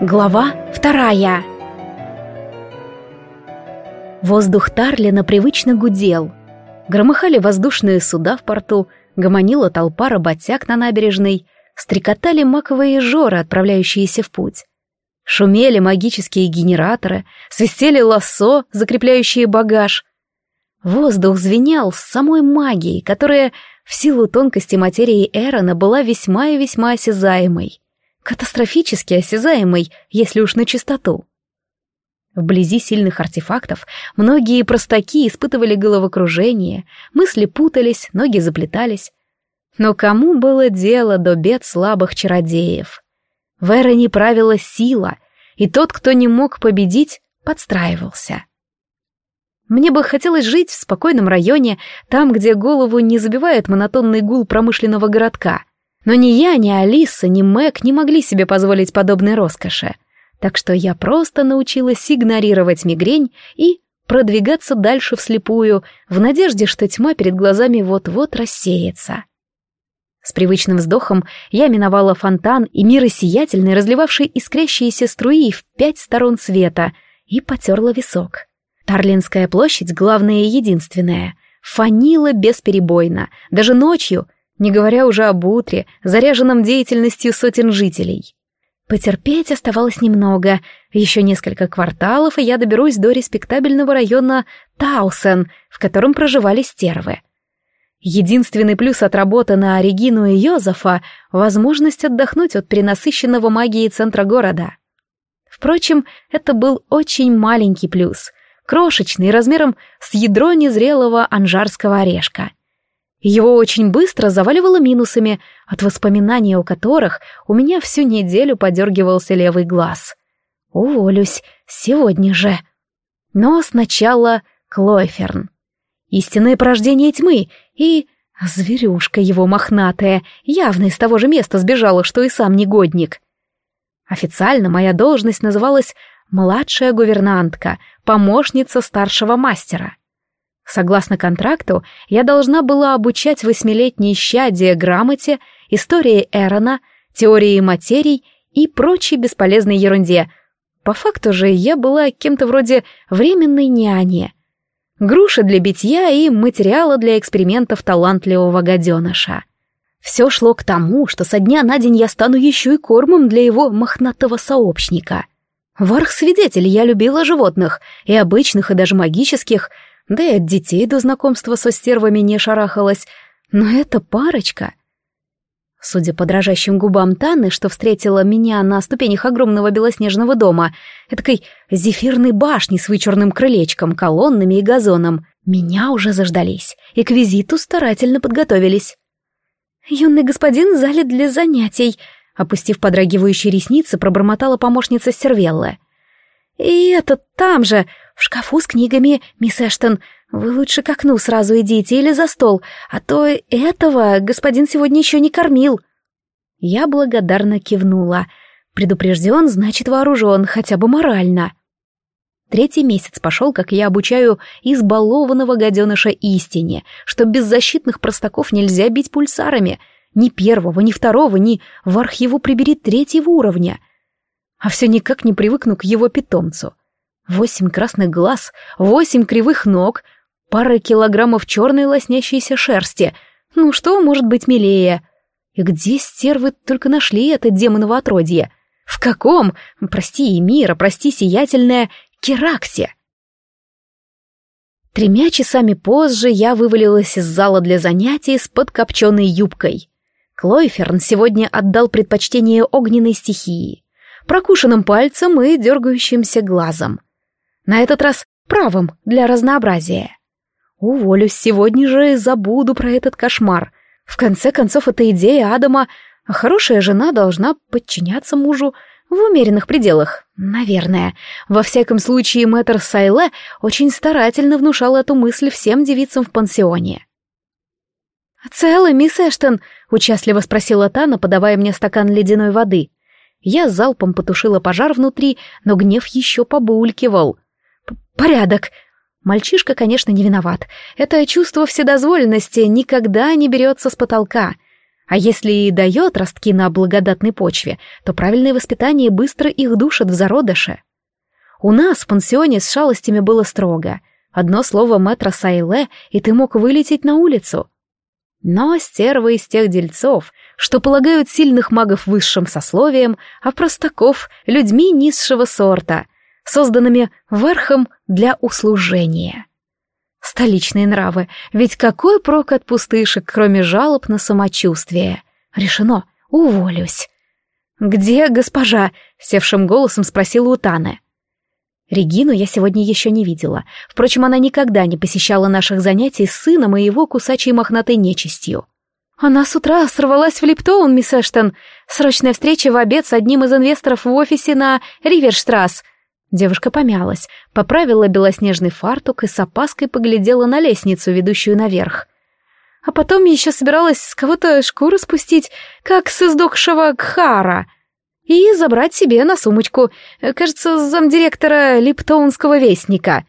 Глава вторая Воздух Тарлина привычно гудел. Громыхали воздушные суда в порту, гомонила толпа работяг на набережной, стрекотали маковые жоры, отправляющиеся в путь. Шумели магические генераторы, свистели лассо, закрепляющие багаж. Воздух звенел с самой магией, которая в силу тонкости материи Эрона была весьма и весьма осязаемой катастрофически осязаемый, если уж на чистоту. Вблизи сильных артефактов многие простаки испытывали головокружение, мысли путались, ноги заплетались. Но кому было дело до бед слабых чародеев? В Эроне правила сила, и тот, кто не мог победить, подстраивался. Мне бы хотелось жить в спокойном районе, там, где голову не забивает монотонный гул промышленного городка, но ни я, ни Алиса, ни Мэг не могли себе позволить подобной роскоши. Так что я просто научилась игнорировать мигрень и продвигаться дальше вслепую, в надежде, что тьма перед глазами вот-вот рассеется. С привычным вздохом я миновала фонтан и мир сиятельный, разливавший искрящиеся струи в пять сторон света, и потерла висок. Тарлинская площадь, главная и единственная, фанила бесперебойно, даже ночью — не говоря уже об утре, заряженном деятельностью сотен жителей. Потерпеть оставалось немного, еще несколько кварталов, и я доберусь до респектабельного района Таусен, в котором проживали стервы. Единственный плюс от работы на Регину и Йозефа — возможность отдохнуть от перенасыщенного магии центра города. Впрочем, это был очень маленький плюс, крошечный, размером с ядро незрелого анжарского орешка — его очень быстро заваливало минусами, от воспоминаний о которых у меня всю неделю подергивался левый глаз. Уволюсь сегодня же. Но сначала Клойферн. Истинное порождение тьмы и... Зверюшка его мохнатая, явно из того же места сбежала, что и сам негодник. Официально моя должность называлась «младшая гувернантка», помощница старшего мастера. Согласно контракту, я должна была обучать восьмилетней щадие грамоте, истории Эрона, теории материй и прочей бесполезной ерунде. По факту же я была кем-то вроде временной няни. Груши для битья и материала для экспериментов талантливого гаденыша. Все шло к тому, что со дня на день я стану еще и кормом для его мохнатого сообщника. Варх-свидетель, я любила животных, и обычных, и даже магических — да и от детей до знакомства со стервами не шарахалась, но эта парочка... Судя по дрожащим губам Таны, что встретила меня на ступенях огромного белоснежного дома, этакой зефирной башни с вычурным крылечком, колоннами и газоном, меня уже заждались и к визиту старательно подготовились. «Юный господин в зале для занятий», — опустив подрагивающие ресницы, пробормотала помощница Сервеллы. «И этот там же, в шкафу с книгами, мисс Эштон. Вы лучше к окну сразу идите или за стол, а то этого господин сегодня еще не кормил». Я благодарно кивнула. Предупрежден, значит вооружен, хотя бы морально. Третий месяц пошел, как я обучаю избалованного гаденыша истине, что беззащитных простаков нельзя бить пульсарами. Ни первого, ни второго, ни в архиву прибери третьего уровня. А все никак не привыкну к его питомцу. Восемь красных глаз, восемь кривых ног, пара килограммов черной лоснящейся шерсти. Ну что может быть милее? И где стервы только нашли это демоново отродье? В каком, прости, мира, прости, сиятельная, Кераксе? Тремя часами позже я вывалилась из зала для занятий с подкопченной юбкой. Клойферн сегодня отдал предпочтение огненной стихии, прокушенным пальцем и дергающимся глазом. На этот раз правым, для разнообразия. Уволюсь сегодня же и забуду про этот кошмар. В конце концов, это идея Адама, а хорошая жена должна подчиняться мужу в умеренных пределах. Наверное. Во всяком случае, мэтр Сайле очень старательно внушал эту мысль всем девицам в пансионе. «Целый, мисс Эштон?» — участливо спросила Тана, подавая мне стакан ледяной воды. Я залпом потушила пожар внутри, но гнев еще побулькивал — Порядок. Мальчишка, конечно, не виноват. Это чувство вседозволенности никогда не берется с потолка. А если и дает ростки на благодатной почве, то правильное воспитание быстро их душит в зародыше. У нас в пансионе с шалостями было строго. Одно слово мэтра Сайле, и ты мог вылететь на улицу. Но стервы из тех дельцов, что полагают сильных магов высшим сословием, а простаков — людьми низшего сорта, созданными верхом для услужения. Столичные нравы, ведь какой прок от пустышек, кроме жалоб на самочувствие? Решено, уволюсь. «Где госпожа?» — севшим голосом спросила Утана. Регину я сегодня еще не видела. Впрочем, она никогда не посещала наших занятий с сыном и его кусачей мохнатой нечистью. Она с утра сорвалась в Липтоун, мисс Эштон. Срочная встреча в обед с одним из инвесторов в офисе на Риверштрасс. Девушка помялась, поправила белоснежный фартук и с опаской поглядела на лестницу, ведущую наверх. А потом еще собиралась с кого-то шкуру спустить, как с издохшего Кхара — и забрать себе на сумочку, кажется, замдиректора Липтоунского вестника.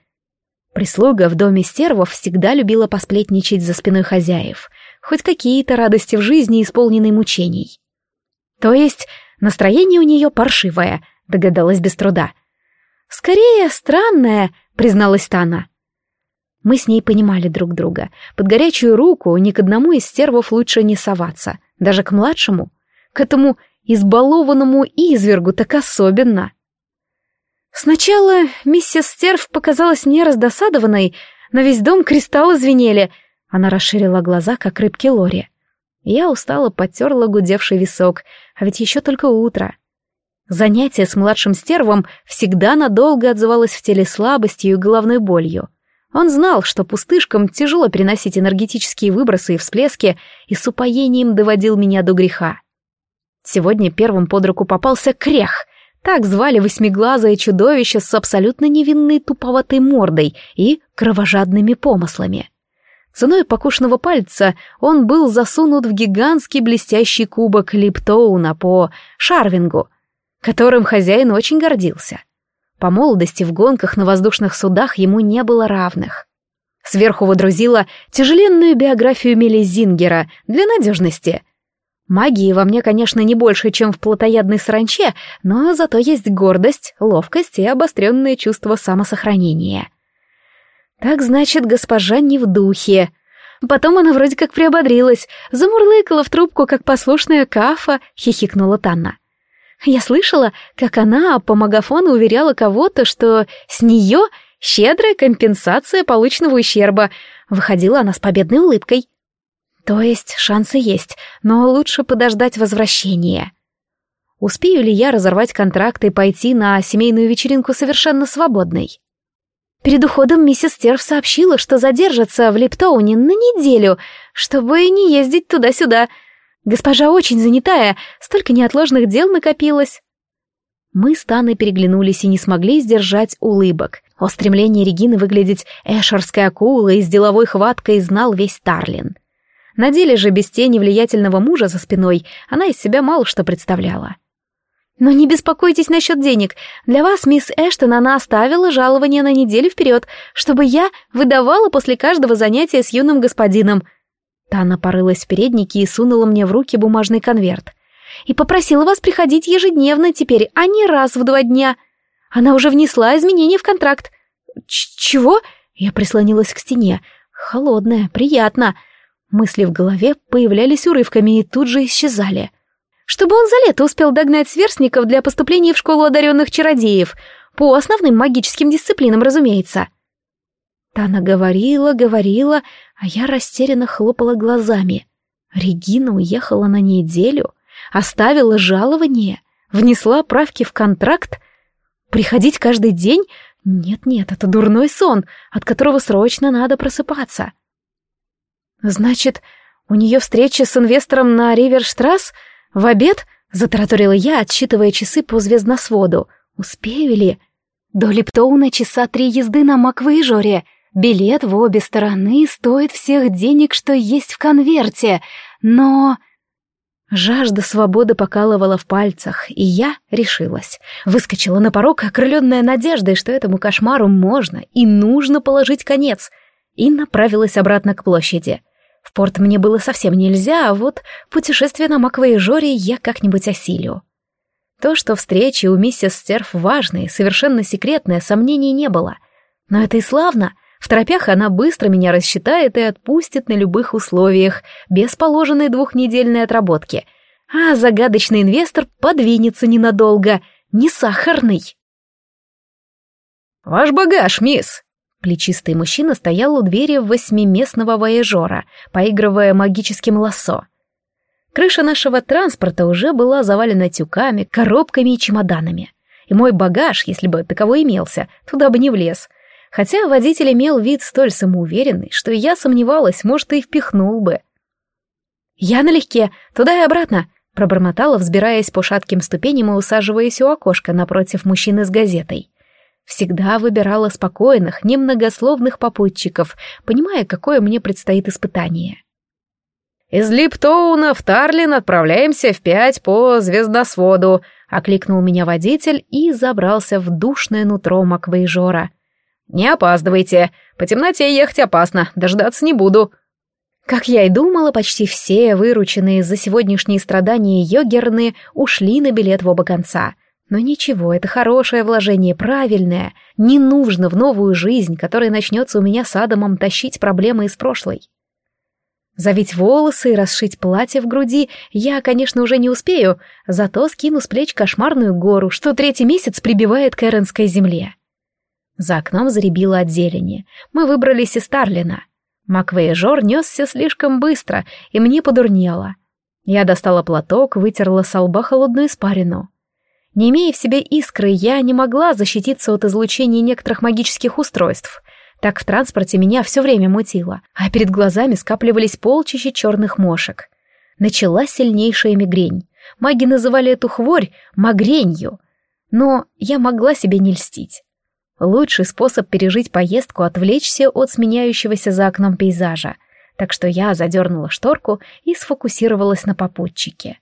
Прислуга в доме стервов всегда любила посплетничать за спиной хозяев, хоть какие-то радости в жизни, исполненной мучений. То есть настроение у нее паршивое, догадалась без труда. «Скорее, странное», — призналась Тана. Мы с ней понимали друг друга. Под горячую руку ни к одному из стервов лучше не соваться, даже к младшему. К этому избалованному извергу так особенно. Сначала миссис Стерв показалась мне раздосадованной, но весь дом кристаллы звенели. Она расширила глаза, как рыбки Лори. Я устало потерла гудевший висок, а ведь еще только утро. Занятие с младшим стервом всегда надолго отзывалось в теле слабостью и головной болью. Он знал, что пустышкам тяжело переносить энергетические выбросы и всплески, и с упоением доводил меня до греха. Сегодня первым под руку попался Крех. Так звали восьмиглазое чудовище с абсолютно невинной туповатой мордой и кровожадными помыслами. Ценой покушенного пальца он был засунут в гигантский блестящий кубок Липтоуна по Шарвингу, которым хозяин очень гордился. По молодости в гонках на воздушных судах ему не было равных. Сверху водрузила тяжеленную биографию Мелизингера для надежности, Магии во мне, конечно, не больше, чем в плотоядной саранче, но зато есть гордость, ловкость и обостренное чувство самосохранения. Так значит, госпожа не в духе. Потом она вроде как приободрилась, замурлыкала в трубку, как послушная кафа, хихикнула Танна. Я слышала, как она по магафону уверяла кого-то, что с нее щедрая компенсация полученного ущерба. Выходила она с победной улыбкой. То есть шансы есть, но лучше подождать возвращения. Успею ли я разорвать контракт и пойти на семейную вечеринку совершенно свободной? Перед уходом миссис Стерв сообщила, что задержится в Липтоуне на неделю, чтобы не ездить туда-сюда. Госпожа очень занятая, столько неотложных дел накопилось. Мы с Таной переглянулись и не смогли сдержать улыбок. О стремлении Регины выглядеть эшерской акулой с деловой хваткой знал весь Тарлин. На деле же без тени влиятельного мужа за спиной она из себя мало что представляла. «Но не беспокойтесь насчет денег. Для вас, мисс Эштон, она оставила жалование на неделю вперед, чтобы я выдавала после каждого занятия с юным господином». Тана порылась в переднике и сунула мне в руки бумажный конверт. «И попросила вас приходить ежедневно теперь, а не раз в два дня. Она уже внесла изменения в контракт». Ч «Чего?» Я прислонилась к стене. «Холодная, приятно». Мысли в голове появлялись урывками и тут же исчезали. Чтобы он за лето успел догнать сверстников для поступления в школу одаренных чародеев, по основным магическим дисциплинам, разумеется. Тана говорила, говорила, а я растерянно хлопала глазами. Регина уехала на неделю, оставила жалование, внесла правки в контракт. Приходить каждый день? Нет-нет, это дурной сон, от которого срочно надо просыпаться. «Значит, у нее встреча с инвестором на Риверштрасс? В обед?» — затараторила я, отсчитывая часы по звездносводу. «Успею ли?» «До Лептоуна часа три езды на Маквейжоре. Билет в обе стороны стоит всех денег, что есть в конверте. Но...» Жажда свободы покалывала в пальцах, и я решилась. Выскочила на порог, окрыленная надеждой, что этому кошмару можно и нужно положить конец, и направилась обратно к площади. В порт мне было совсем нельзя, а вот путешествие на Маковой Жоре я как-нибудь осилю. То, что встречи у миссис Стерф важные, совершенно секретные, сомнений не было. Но это и славно. В тропях она быстро меня рассчитает и отпустит на любых условиях, без положенной двухнедельной отработки. А загадочный инвестор подвинется ненадолго, не сахарный. «Ваш багаж, мисс!» Плечистый мужчина стоял у двери восьмиместного вояжера, поигрывая магическим лассо. Крыша нашего транспорта уже была завалена тюками, коробками и чемоданами. И мой багаж, если бы таковой имелся, туда бы не влез. Хотя водитель имел вид столь самоуверенный, что я сомневалась, может, и впихнул бы. «Я налегке, туда и обратно», — пробормотала, взбираясь по шатким ступеням и усаживаясь у окошка напротив мужчины с газетой. Всегда выбирала спокойных, немногословных попутчиков, понимая, какое мне предстоит испытание. «Из Липтоуна в Тарлин отправляемся в пять по звездосводу», — окликнул меня водитель и забрался в душное нутро Маквейжора. «Не опаздывайте. По темноте ехать опасно, дождаться не буду». Как я и думала, почти все вырученные за сегодняшние страдания йогерны ушли на билет в оба конца. Но ничего, это хорошее вложение, правильное. Не нужно в новую жизнь, которая начнется у меня с Адамом, тащить проблемы из прошлой. Завить волосы и расшить платье в груди я, конечно, уже не успею, зато скину с плеч кошмарную гору, что третий месяц прибивает к Эренской земле. За окном заребило от зелени. Мы выбрались из Тарлина. Маквейжор несся слишком быстро, и мне подурнело. Я достала платок, вытерла со лба холодную испарину. Не имея в себе искры, я не могла защититься от излучения некоторых магических устройств — так в транспорте меня все время мутило, а перед глазами скапливались полчища черных мошек. Началась сильнейшая мигрень. Маги называли эту хворь магренью. Но я могла себе не льстить. Лучший способ пережить поездку — отвлечься от сменяющегося за окном пейзажа. Так что я задернула шторку и сфокусировалась на попутчике.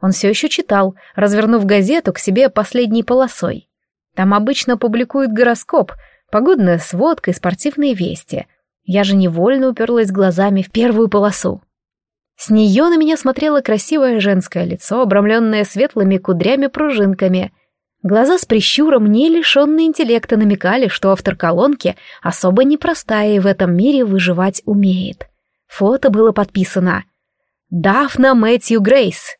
Он все еще читал, развернув газету к себе последней полосой. Там обычно публикуют гороскоп — погодная сводка и спортивные вести. Я же невольно уперлась глазами в первую полосу. С нее на меня смотрело красивое женское лицо, обрамленное светлыми кудрями-пружинками. Глаза с прищуром, не лишенные интеллекта, намекали, что автор колонки особо непростая и в этом мире выживать умеет. Фото было подписано «Дафна Мэтью Грейс».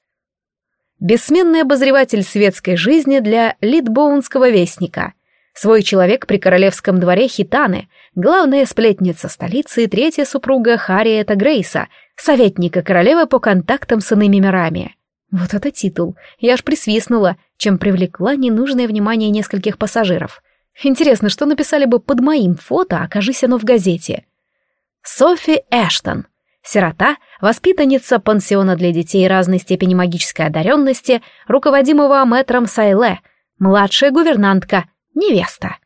Бессменный обозреватель светской жизни для Литбоунского вестника — Свой человек при королевском дворе Хитаны, главная сплетница столицы и третья супруга Харриета Грейса, советника королевы по контактам с иными мирами. Вот это титул. Я аж присвистнула, чем привлекла ненужное внимание нескольких пассажиров. Интересно, что написали бы под моим фото, окажись оно в газете. Софи Эштон. Сирота, воспитанница пансиона для детей разной степени магической одаренности, руководимого мэтром Сайле, младшая гувернантка — невеста.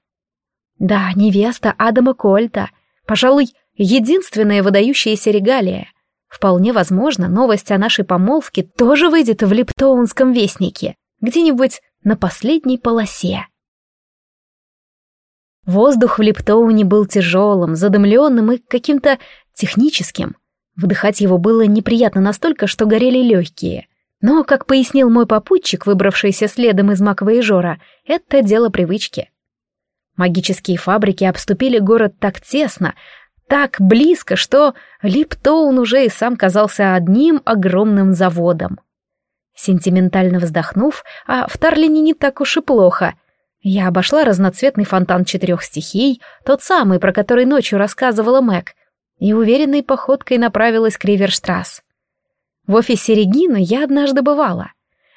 Да, невеста Адама Кольта. Пожалуй, единственная выдающаяся регалия. Вполне возможно, новость о нашей помолвке тоже выйдет в Липтоунском вестнике, где-нибудь на последней полосе. Воздух в Липтоуне был тяжелым, задымленным и каким-то техническим. Вдыхать его было неприятно настолько, что горели легкие. Но, как пояснил мой попутчик, выбравшийся следом из Маковой Жора, это дело привычки. Магические фабрики обступили город так тесно, так близко, что Липтоун уже и сам казался одним огромным заводом. Сентиментально вздохнув, а в Тарлине не так уж и плохо. Я обошла разноцветный фонтан четырех стихий, тот самый, про который ночью рассказывала Мэг, и уверенной походкой направилась к Риверштрасс. В офисе Регины я однажды бывала.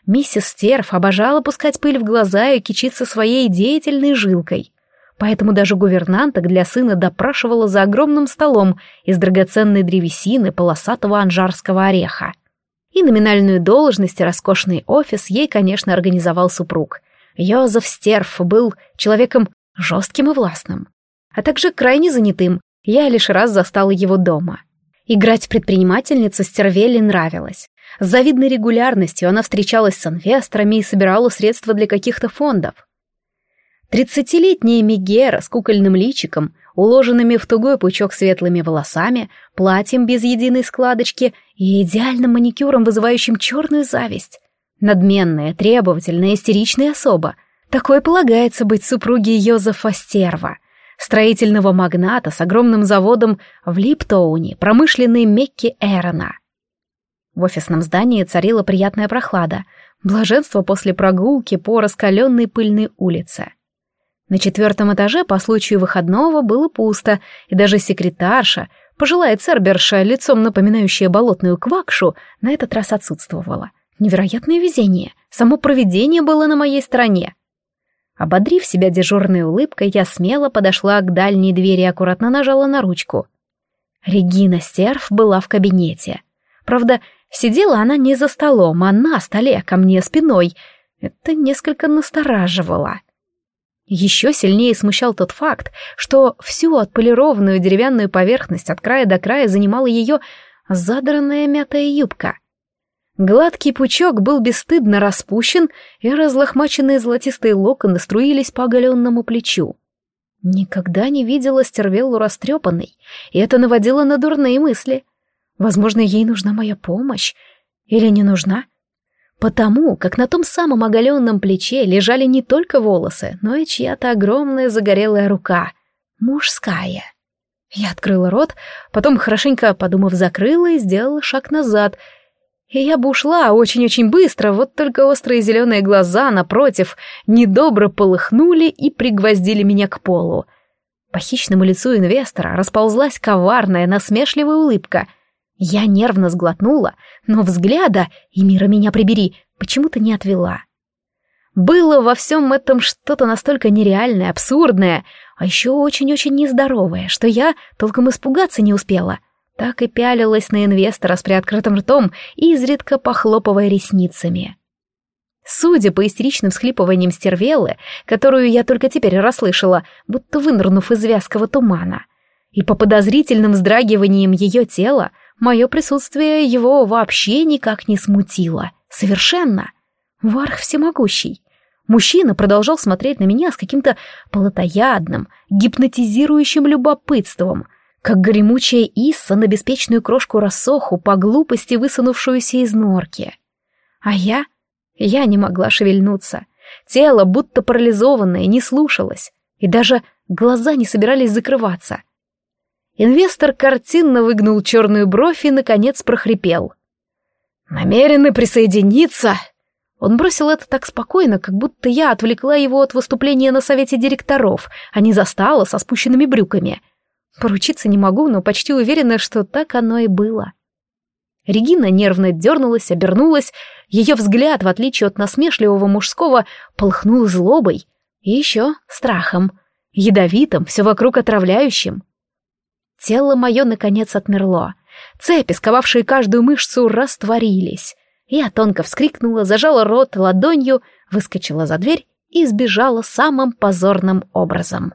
Миссис Стерф обожала пускать пыль в глаза и кичиться своей деятельной жилкой. Поэтому даже гувернанток для сына допрашивала за огромным столом из драгоценной древесины полосатого анжарского ореха. И номинальную должность и роскошный офис ей, конечно, организовал супруг. Йозеф Стерф был человеком жестким и властным, а также крайне занятым. Я лишь раз застала его дома — Играть в предпринимательницу Стервелли нравилось. С завидной регулярностью она встречалась с инвесторами и собирала средства для каких-то фондов. Тридцатилетняя Мегера с кукольным личиком, уложенными в тугой пучок светлыми волосами, платьем без единой складочки и идеальным маникюром, вызывающим черную зависть. Надменная, требовательная, истеричная особа. Такой полагается быть супругой Йозефа Стерва, строительного магната с огромным заводом в Липтоуне, промышленной Мекки Эрона. В офисном здании царила приятная прохлада, блаженство после прогулки по раскаленной пыльной улице. На четвертом этаже по случаю выходного было пусто, и даже секретарша, пожилая церберша, лицом напоминающая болотную квакшу, на этот раз отсутствовала. Невероятное везение, само провидение было на моей стороне. Ободрив себя дежурной улыбкой, я смело подошла к дальней двери и аккуратно нажала на ручку. Регина Стерф была в кабинете. Правда, сидела она не за столом, а на столе, ко мне спиной. Это несколько настораживало. Еще сильнее смущал тот факт, что всю отполированную деревянную поверхность от края до края занимала ее задранная мятая юбка. Гладкий пучок был бесстыдно распущен, и разлохмаченные золотистые локоны струились по оголенному плечу. Никогда не видела стервеллу растрепанной, и это наводило на дурные мысли. Возможно, ей нужна моя помощь. Или не нужна? Потому как на том самом оголенном плече лежали не только волосы, но и чья-то огромная загорелая рука. Мужская. Я открыла рот, потом, хорошенько подумав, закрыла и сделала шаг назад — и я бы ушла очень-очень быстро, вот только острые зеленые глаза, напротив, недобро полыхнули и пригвоздили меня к полу. По хищному лицу инвестора расползлась коварная, насмешливая улыбка. Я нервно сглотнула, но взгляда, и мира меня прибери, почему-то не отвела. Было во всем этом что-то настолько нереальное, абсурдное, а еще очень-очень нездоровое, что я толком испугаться не успела — так и пялилась на инвестора с приоткрытым ртом, изредка похлопывая ресницами. Судя по истеричным всхлипываниям стервелы, которую я только теперь расслышала, будто вынырнув из вязкого тумана, и по подозрительным вздрагиваниям ее тела, мое присутствие его вообще никак не смутило. Совершенно. Варх всемогущий. Мужчина продолжал смотреть на меня с каким-то полотоядным, гипнотизирующим любопытством, как гремучая Исса на беспечную крошку рассоху по глупости высунувшуюся из норки. А я? Я не могла шевельнуться. Тело, будто парализованное, не слушалось, и даже глаза не собирались закрываться. Инвестор картинно выгнул черную бровь и, наконец, прохрипел. «Намерены присоединиться?» Он бросил это так спокойно, как будто я отвлекла его от выступления на совете директоров, а не застала со спущенными брюками — Поручиться не могу, но почти уверена, что так оно и было. Регина нервно дернулась, обернулась, ее взгляд, в отличие от насмешливого мужского, полыхнул злобой и еще страхом, ядовитым, все вокруг отравляющим. Тело мое, наконец, отмерло. Цепи, сковавшие каждую мышцу, растворились. Я тонко вскрикнула, зажала рот ладонью, выскочила за дверь и сбежала самым позорным образом.